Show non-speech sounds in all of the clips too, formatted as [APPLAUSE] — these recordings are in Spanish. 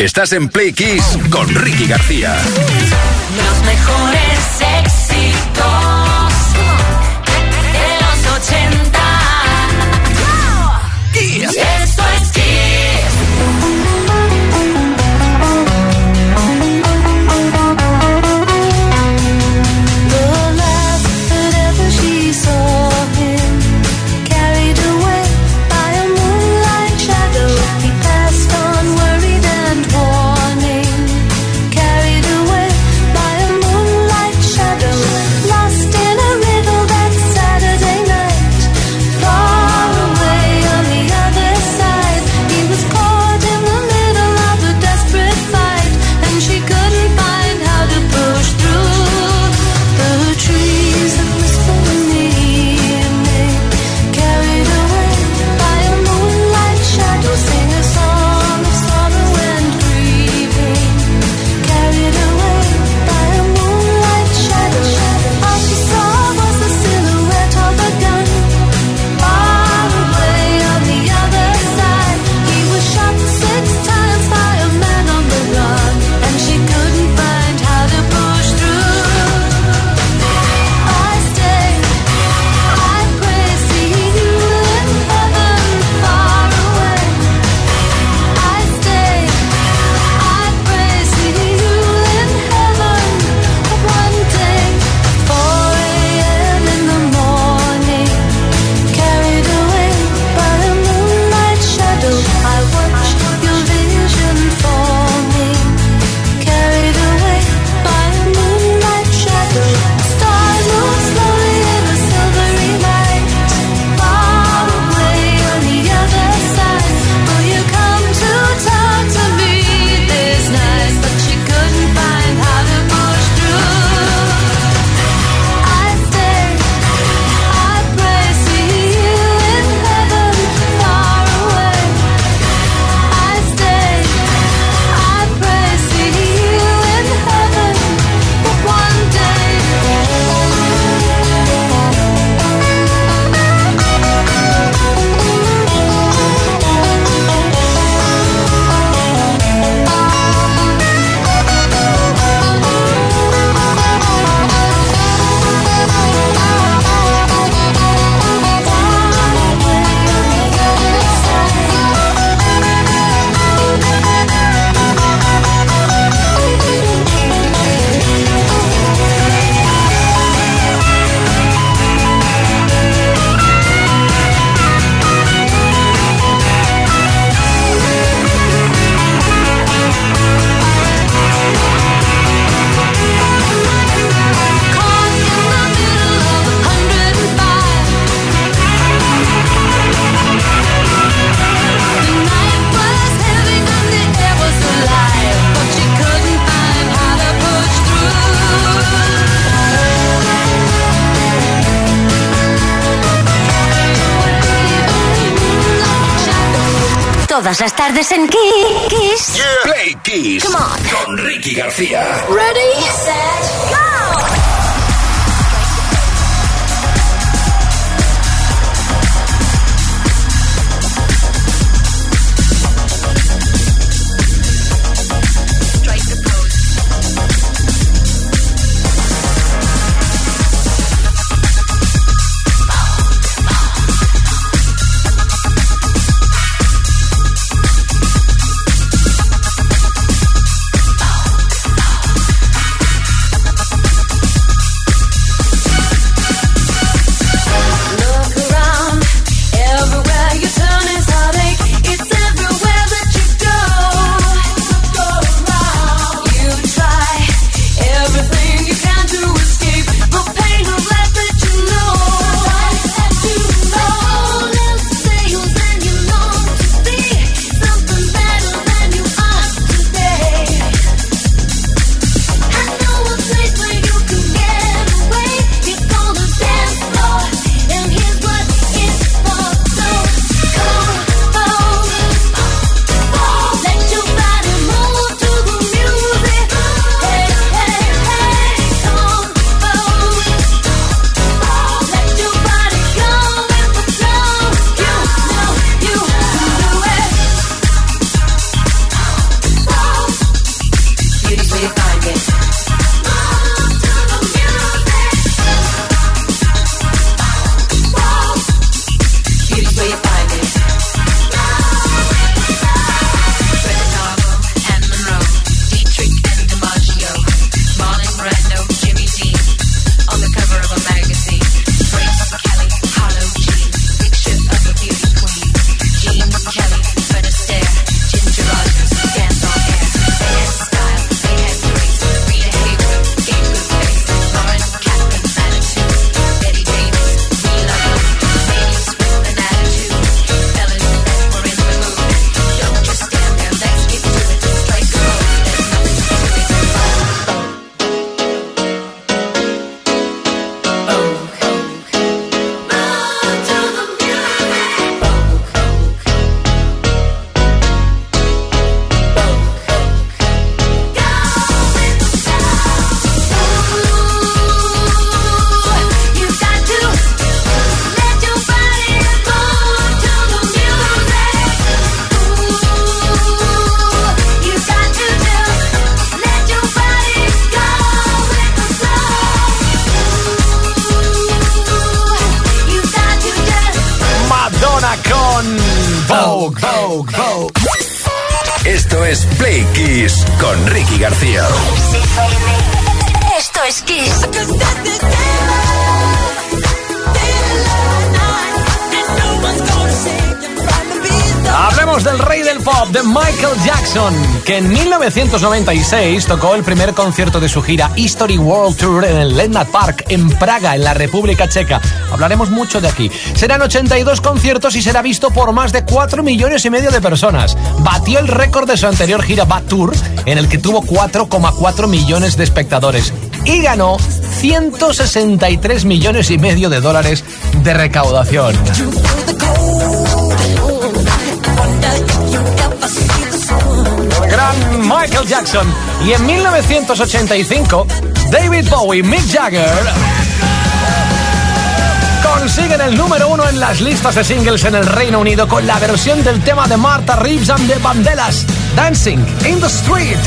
Estás en Play Kiss con Ricky García. Los mejores éxitos de los 80. Todas las tardes en Kiss. Play Kiss. Come on. Con Ricky García. Ready, set, go. Esto es Play Kiss con Ricky García. Esto es Kiss. Hablemos del rey del pop, de Michael Jackson, que en 1996 tocó el primer concierto de su gira History World Tour en el Lennart Park, en Praga, en la República Checa. Hablaremos mucho de aquí. Serán 82 conciertos y será visto por más de 4 millones y medio de personas. Batió el récord de su anterior gira Bat Tour, en el que tuvo 4,4 millones de espectadores. Y ganó 163 millones y medio de dólares de recaudación. Michael Jackson. Y en 1985, David Bowie Mick Jagger consiguen el número uno en las listas de singles en el Reino Unido con la versión del tema de Martha Reeves and the Bandelas, Dancing in the Street.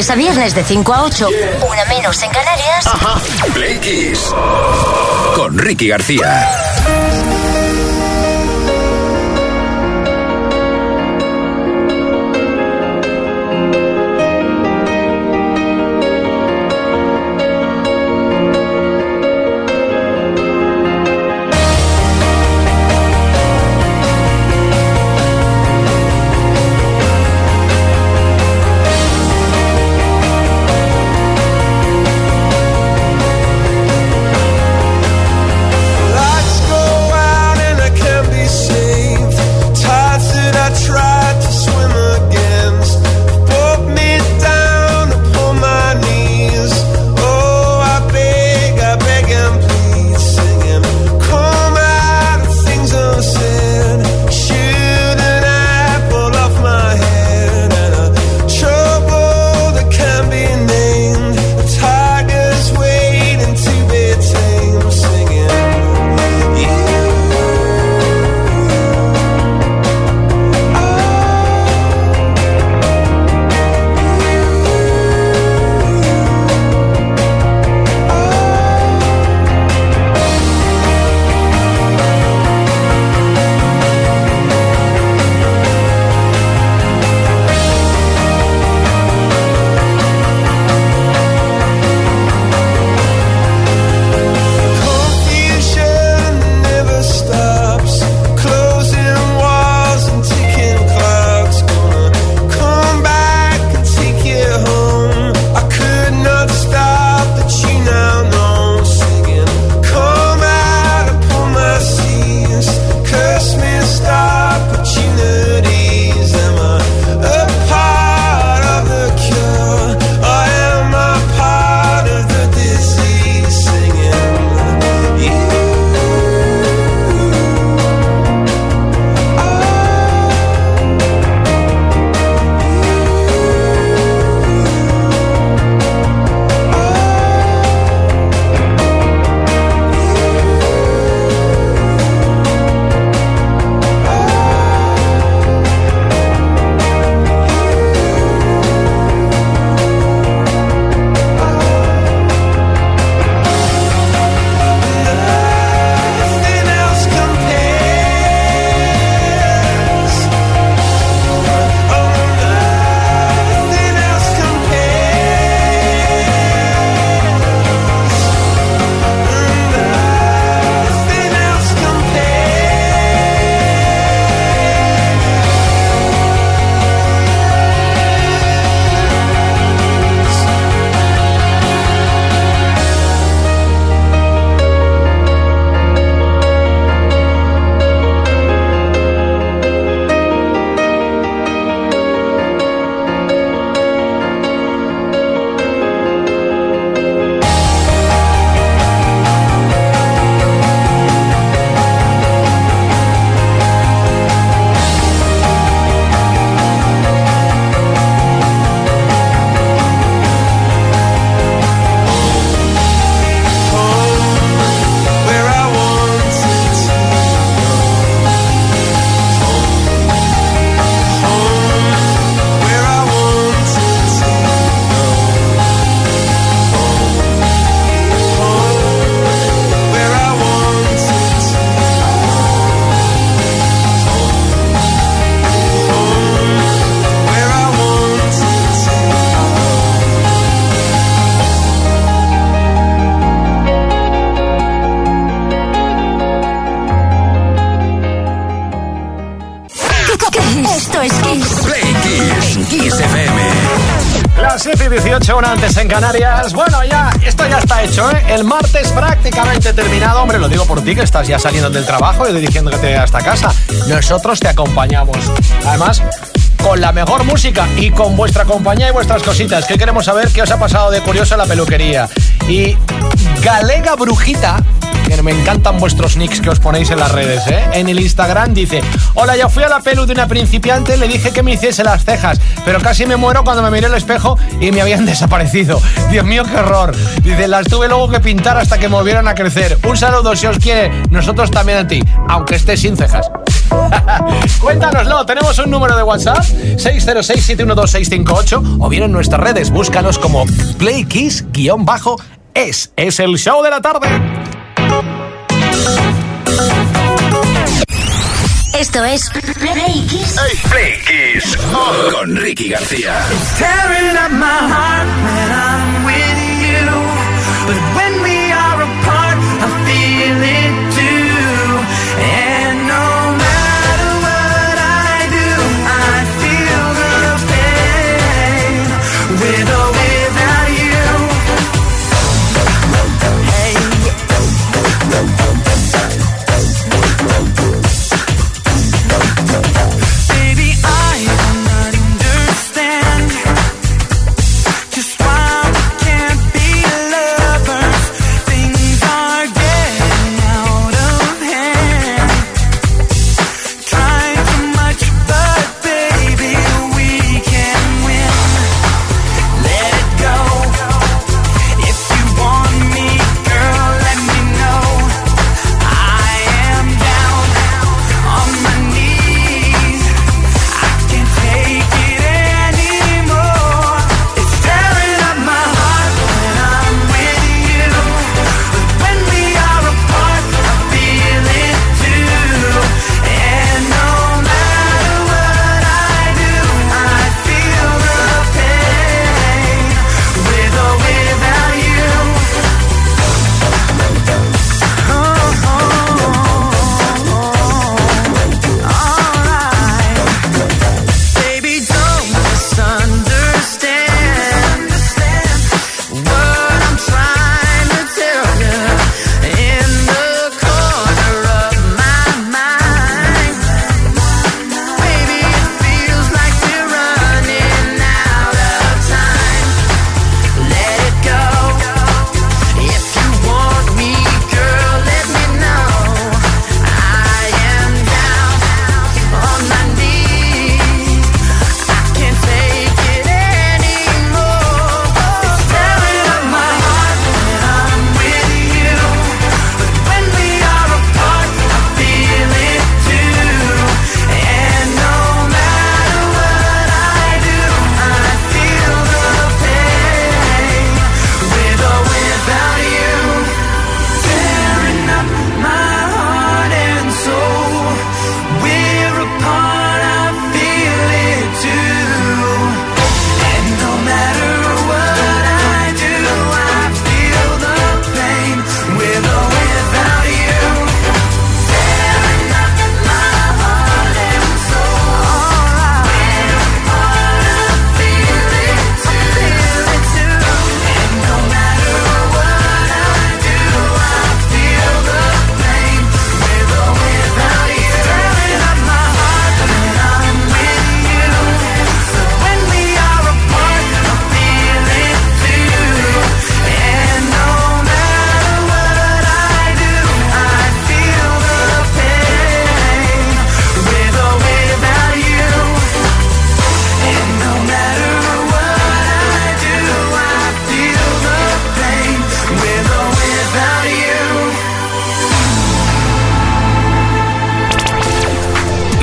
Lunes a viernes de 5 a 8, una menos en Canarias. Play Kiss con Ricky García. 18, una antes en Canarias. Bueno, ya, esto ya está hecho, ¿eh? El martes prácticamente terminado. Hombre, lo digo por ti, que estás ya saliendo del trabajo y dirigiéndote hasta casa. Nosotros te acompañamos. Además, con la mejor música y con vuestra compañía y vuestras cositas. Que queremos saber qué os ha pasado de curioso en la peluquería. Y Galega Brujita me encantan vuestros nicks que os ponéis en las redes, ¿eh? En el Instagram dice, hola, ya fui a la pelu de una principiante, le dije que me hiciese las cejas, pero casi me muero cuando me miré el espejo y me habían [LAUGHS] desaparecido. Dios mío, qué horror. Dice, las tuve luego que pintar hasta que me volvieran a crecer. Un saludo si os quiere, nosotros también a ti, aunque estés sin cejas. [LAUGHS] Cuéntanoslo, tenemos un número de WhatsApp 606-712-658 o bien en nuestras redes, búscanos como PlayKiss-es. Es el show de la tarde. Esto es Play Kiss. Play Kiss. Con Ricky García. Tearing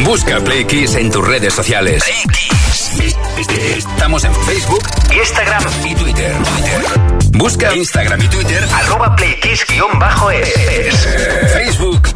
Busca Play Kiss en tus redes sociales. Estamos en Facebook, Instagram y Twitter. Busca Instagram y Twitter arroba playkiss-es. Facebook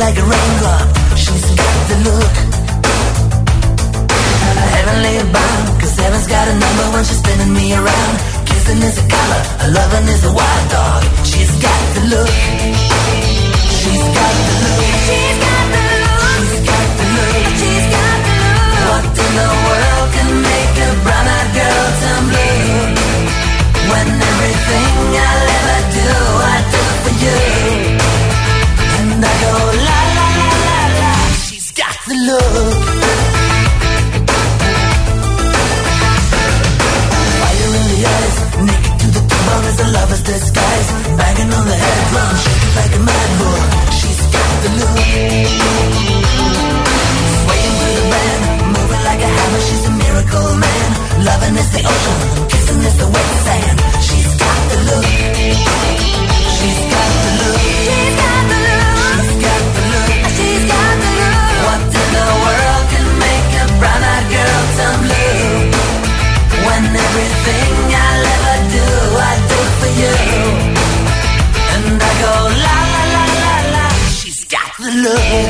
like a raindrop. She's got the look. A heavenly bound, cause heaven's got a number when she's spinning me around. Kissing is a color, her loving is a wild dog. She's got the look. She's got the look. She's got love. Fire in the eyes, naked to the bone as a lover's disguise. Banging on the head drum, shaking like a mad bull. She's got the look. Swaying through the band, moving like a hammer. She's a miracle man. Loving is the ocean, kissing is the love.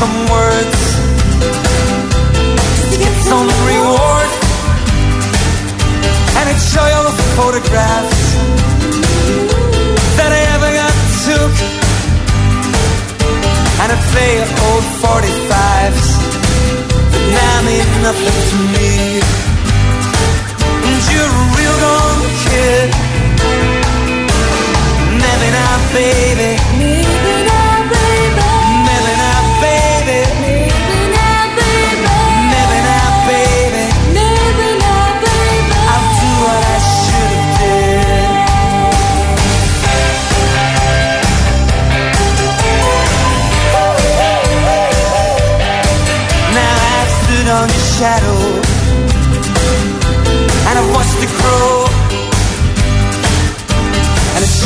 some words to get some reward. And I'd show you the photographs that I ever got took. And I'd play old 45s that now mean nothing to me. And you're a real gone kid. Maybe not, baby. Maybe not,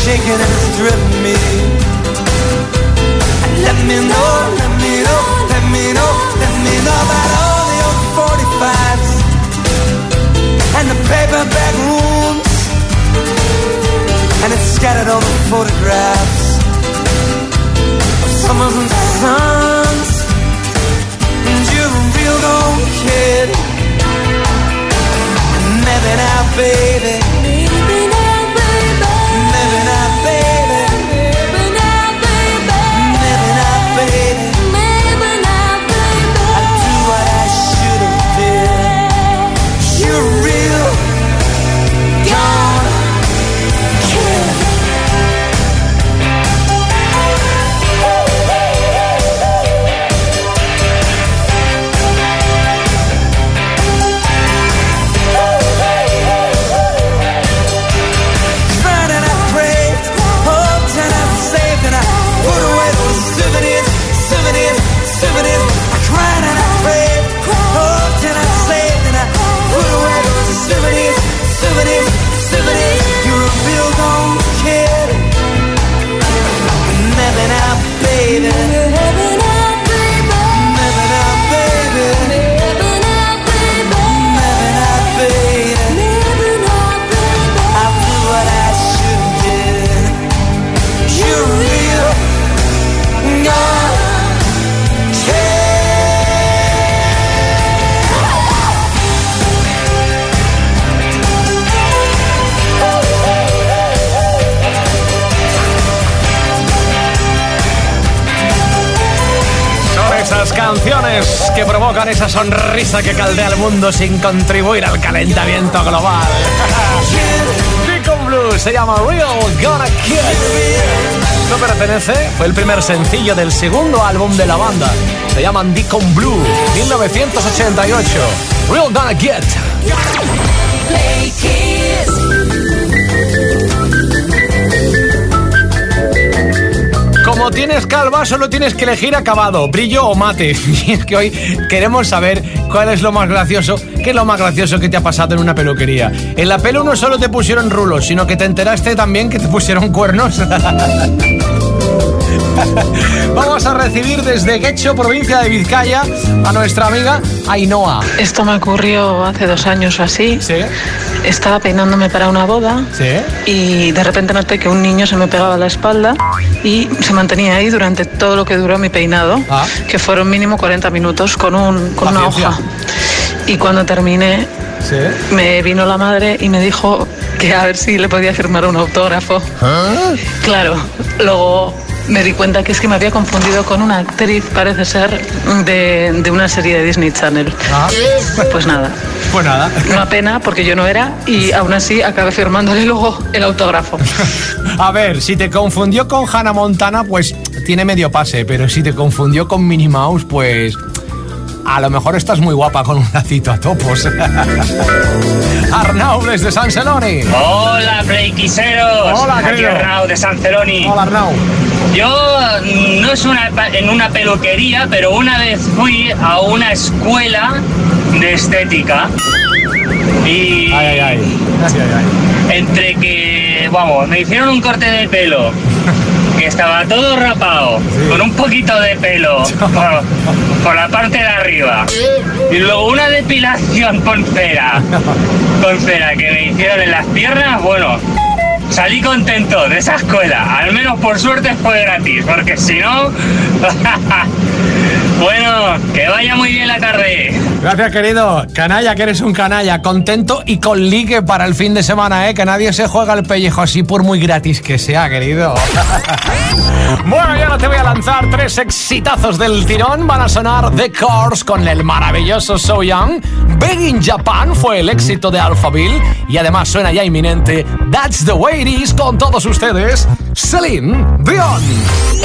and shaken and it's driven me. And let me know, let me know, let me know, let me know about all the old 45s and the paperback rooms and it's scattered all the photographs of summers and suns. And you're a real old kid. Maybe not, baby. Provocan esa sonrisa que caldea el mundo sin contribuir al calentamiento global. [LAUGHS] Deacon Blue se llama Real Gonna Kid. Esto pertenece, fue el primer sencillo del segundo álbum de la banda. Se llaman Deacon Blue, 1988. Real Gonna Get. Como tienes calva, solo tienes que elegir acabado, brillo o mate. [LAUGHS] Y es que hoy queremos saber cuál es lo más gracioso, qué es lo más gracioso que te ha pasado en una peluquería. En la pelo no solo te pusieron rulos, sino que te enteraste también que te pusieron cuernos. [LAUGHS] Vamos a recibir desde Guecho, provincia de Vizcaya, a nuestra amiga Ainhoa. Esto me ocurrió hace dos años o así. ¿Sí? Estaba peinándome para una boda ¿Sí? y de repente noté que un niño se me pegaba a la espalda y se mantenía ahí durante todo lo que duró mi peinado, Ah. que fueron mínimo 40 minutos con, un, con una hoja. Y cuando terminé, ¿Sí? me vino la madre y me dijo que a ver si le podía firmar un autógrafo. Claro, luego me di cuenta que es que me había confundido con una actriz, parece ser, de, de una serie de Disney Channel. Ah, Pues nada, pues nada. una pena porque yo no era y aún así acabé firmándole luego el autógrafo. [LAUGHS] A ver, si te confundió con Hannah Montana, pues tiene medio pase, pero si te confundió con Minnie Mouse, pues a lo mejor estás muy guapa con un lacito a topos. [LAUGHS] Arnau desde San Celoni. Hola, Playquiseros. Hola, Aquí. Arnau de San Celoni. Hola Arnau. Yo mm, no es una, en una peluquería, pero una vez fui a una escuela de estética. Y Ay, ay, ay. Ay, ay, ay. entre que, vamos, me hicieron un corte de pelo, [LAUGHS] que estaba todo rapado, con un poquito de pelo [LAUGHS] por, por la parte de arriba. Y luego una depilación con cera, [LAUGHS] con cera que me hicieron en las piernas, bueno, salí contento de esa escuela. Al menos por suerte fue gratis, porque si no... [LAUGHS] bueno, que vaya muy bien la tarde. Gracias, querido. Canalla, que eres un canalla. Contento y con ligue para el fin de semana, ¿eh? Que nadie se juega el pellejo así por muy gratis que sea, querido. [LAUGHS] bueno, ya no te voy a lanzar tres exitazos del tirón. Van a sonar The Course con el maravilloso So Young. Big in Japan fue el éxito de Alphaville. Y además suena ya inminente That's the Way It Is con todos ustedes, Celine Dion.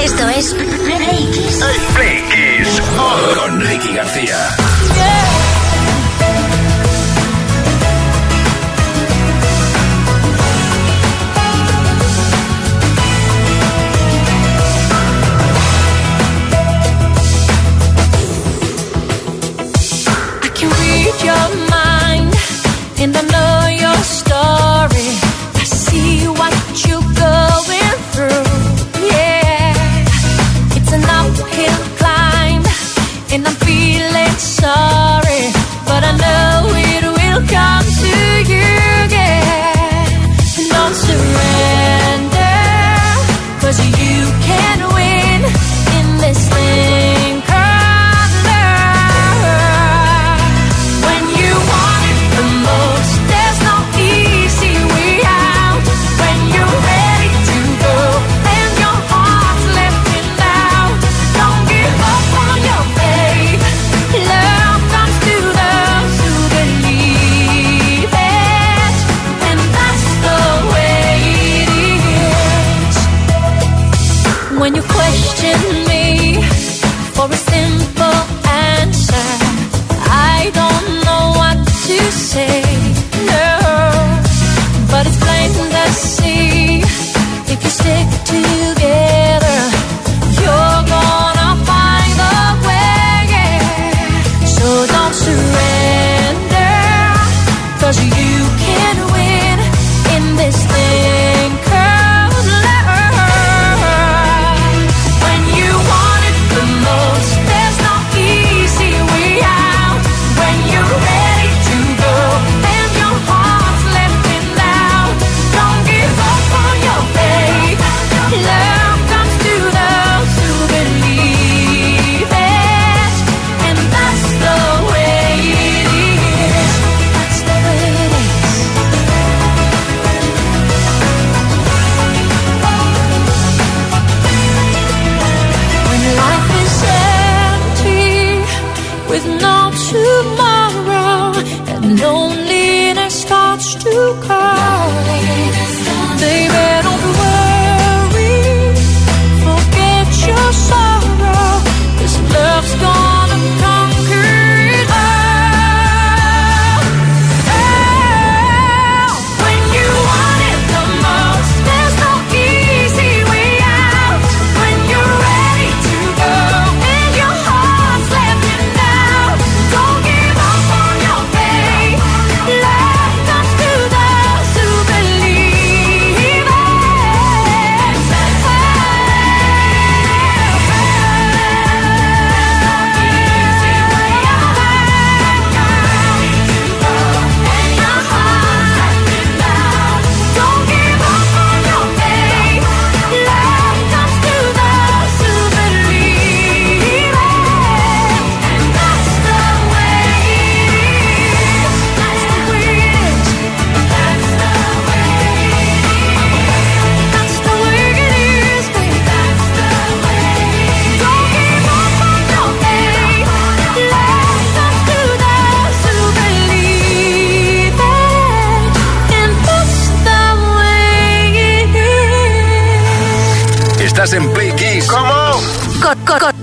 Esto es Play Kiss. Play Kiss con Ricky García. I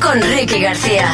Con, Ricky García.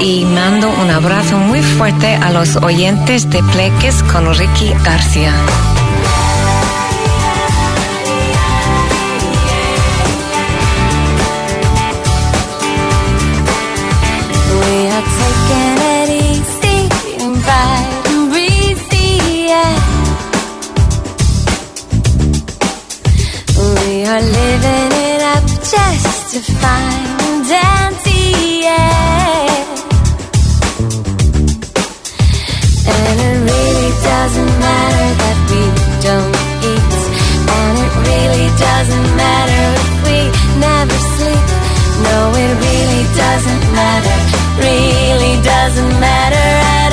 y mando un abrazo muy fuerte a los oyentes de Pleques con Ricky García. are living it up just to find empty. it really doesn't matter, really doesn't matter.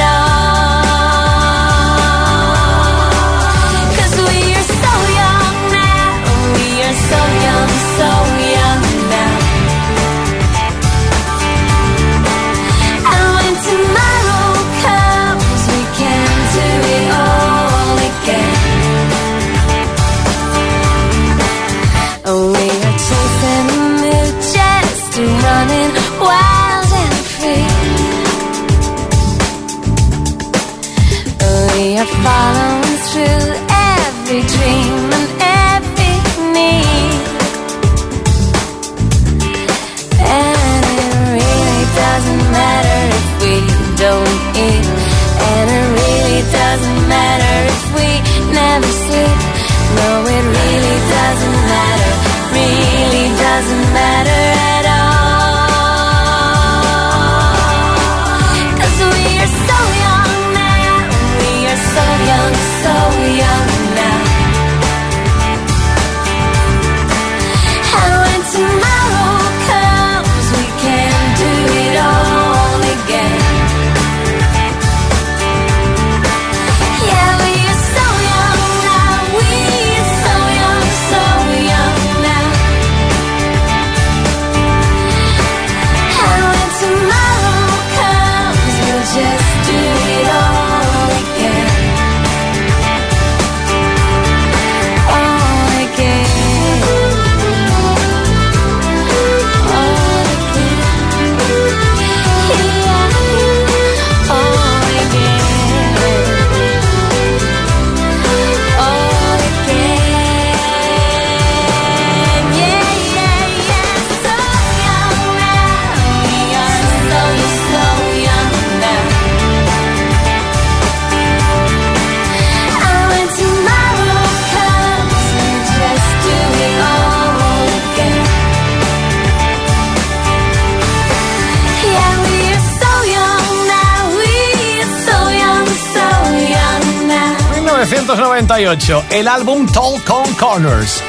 1998, el álbum Tall Con Corners.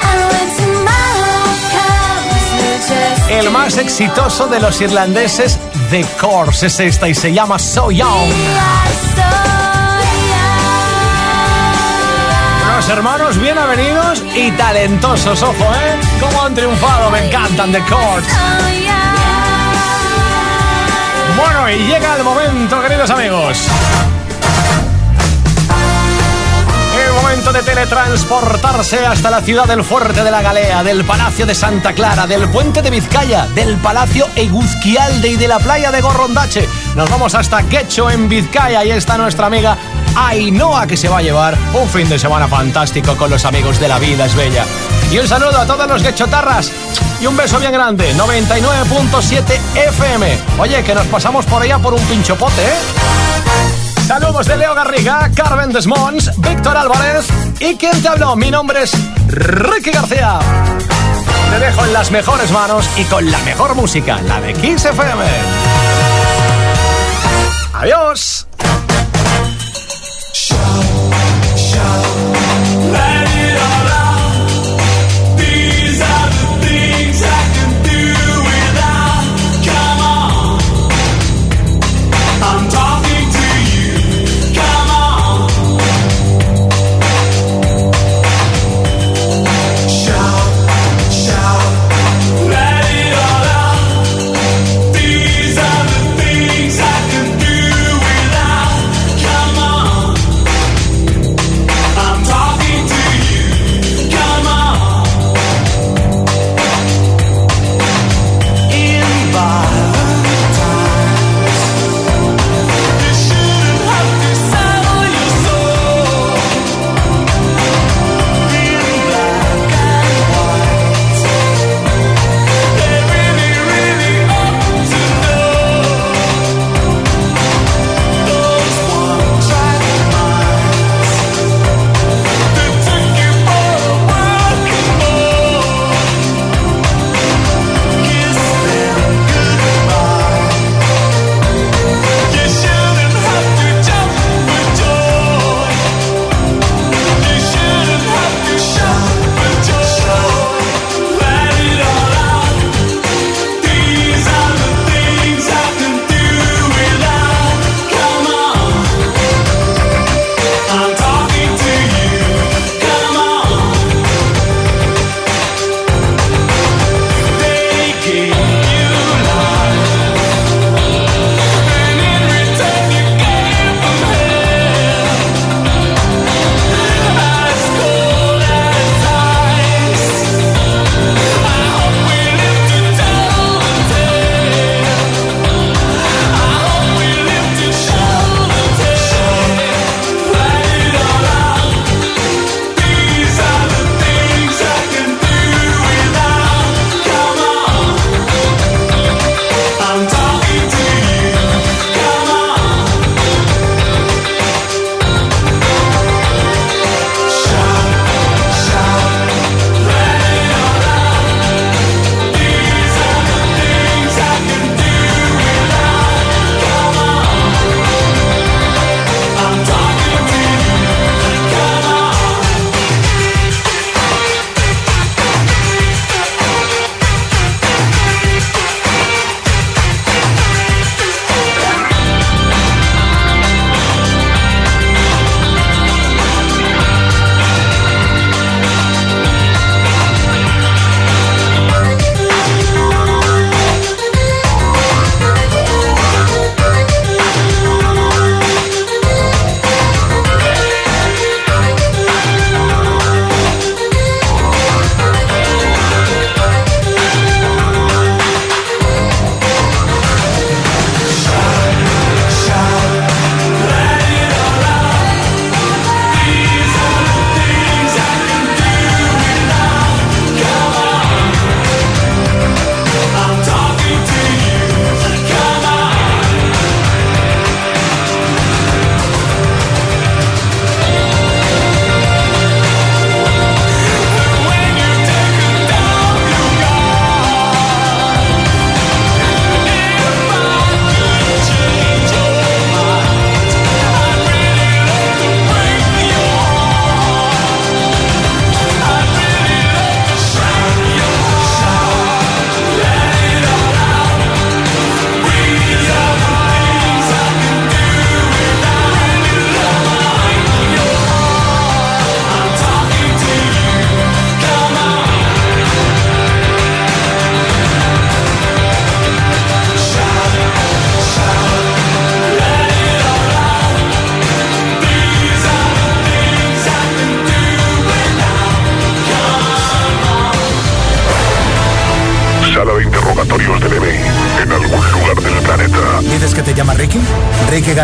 El más exitoso de los irlandeses The Course es esta y se llama So Young. Los hermanos bien avenidos y talentosos, ojo, ¿eh? Cómo han triunfado, me encantan The Course. Bueno, y llega el momento, queridos amigos. De teletransportarse hasta la ciudad del Fuerte de la Galea, del Palacio de Santa Clara, del Puente de Vizcaya, del Palacio Eguzquialde y de la playa de Gorrondache. Nos vamos hasta Quecho, en Vizcaya, y está nuestra amiga Ainhoa, que se va a llevar un fin de semana fantástico con los amigos de La Vida es Bella. Y un saludo a todos los quechotarras y un beso bien grande, 99.7 FM. Oye, que nos pasamos por allá por un pinchopote, ¿eh? Saludos de Leo Garriga, Carmen Desmonts, Víctor Álvarez y quien te habló. Mi nombre es Ricky García. Te dejo en las mejores manos y con la mejor música, la de Kiss FM. Adiós.